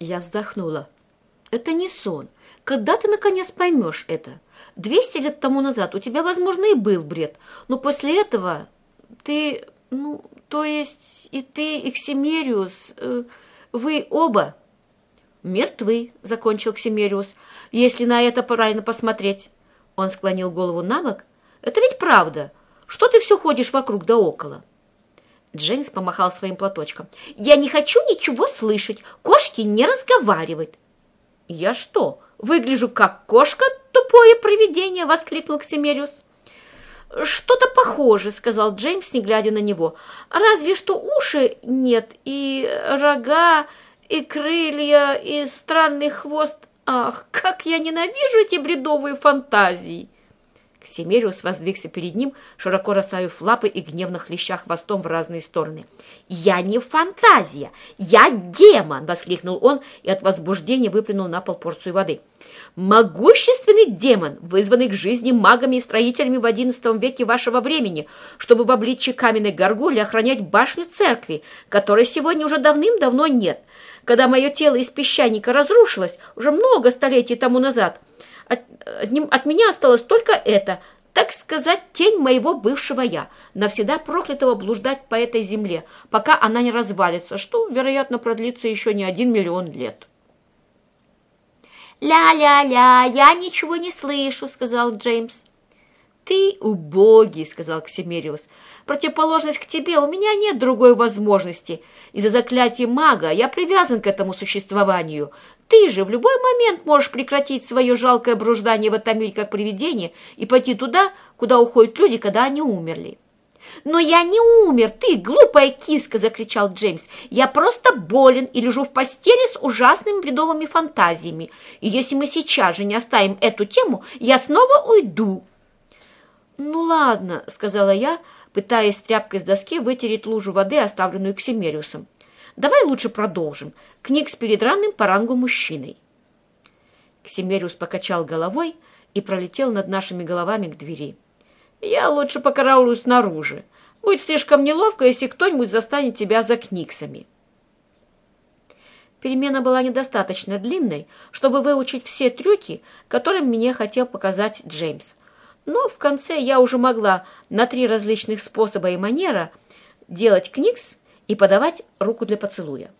Я вздохнула. Это не сон. Когда ты, наконец, поймешь это? Двести лет тому назад у тебя, возможно, и был бред, но после этого ты, ну, то есть и ты, и Ксимериус, э, вы оба мертвы, закончил Ксимериус, если на это правильно посмотреть. Он склонил голову на бок. Это ведь правда. Что ты все ходишь вокруг да около? Джеймс помахал своим платочком. «Я не хочу ничего слышать. Кошки не разговаривают». «Я что, выгляжу как кошка, тупое привидение?» — воскликнул Ксимериус. «Что-то похоже», — сказал Джеймс, не глядя на него. «Разве что уши нет, и рога, и крылья, и странный хвост. Ах, как я ненавижу эти бредовые фантазии!» Ксимериус воздвигся перед ним, широко расставив лапы и гневно хлеща хвостом в разные стороны. «Я не фантазия! Я демон!» — воскликнул он и от возбуждения выплюнул на пол порцию воды. «Могущественный демон, вызванный к жизни магами и строителями в XI веке вашего времени, чтобы в обличье каменной горгули охранять башню церкви, которой сегодня уже давным-давно нет. Когда мое тело из песчаника разрушилось уже много столетий тому назад — от, от меня осталось только это, так сказать, тень моего бывшего «я», навсегда проклятого блуждать по этой земле, пока она не развалится, что, вероятно, продлится еще не один миллион лет. «Ля-ля-ля, я ничего не слышу», — сказал Джеймс. «Ты убогий», — сказал Ксимериус. «Противоположность к тебе, у меня нет другой возможности. Из-за заклятия мага я привязан к этому существованию. Ты же в любой момент можешь прекратить свое жалкое бруждание в этом мире как привидение и пойти туда, куда уходят люди, когда они умерли. «Но я не умер, ты, глупая киска!» – закричал Джеймс. «Я просто болен и лежу в постели с ужасными бредовыми фантазиями. И если мы сейчас же не оставим эту тему, я снова уйду». «Ну ладно», – сказала я, пытаясь тряпкой с доски вытереть лужу воды, оставленную Ксимериусом. Давай лучше продолжим. Книг с передранным по рангу мужчиной. Ксимериус покачал головой и пролетел над нашими головами к двери. Я лучше покараулю снаружи. Будет слишком неловко, если кто-нибудь застанет тебя за книгсами. Перемена была недостаточно длинной, чтобы выучить все трюки, которые мне хотел показать Джеймс. Но в конце я уже могла на три различных способа и манера делать книгс и подавать руку для поцелуя.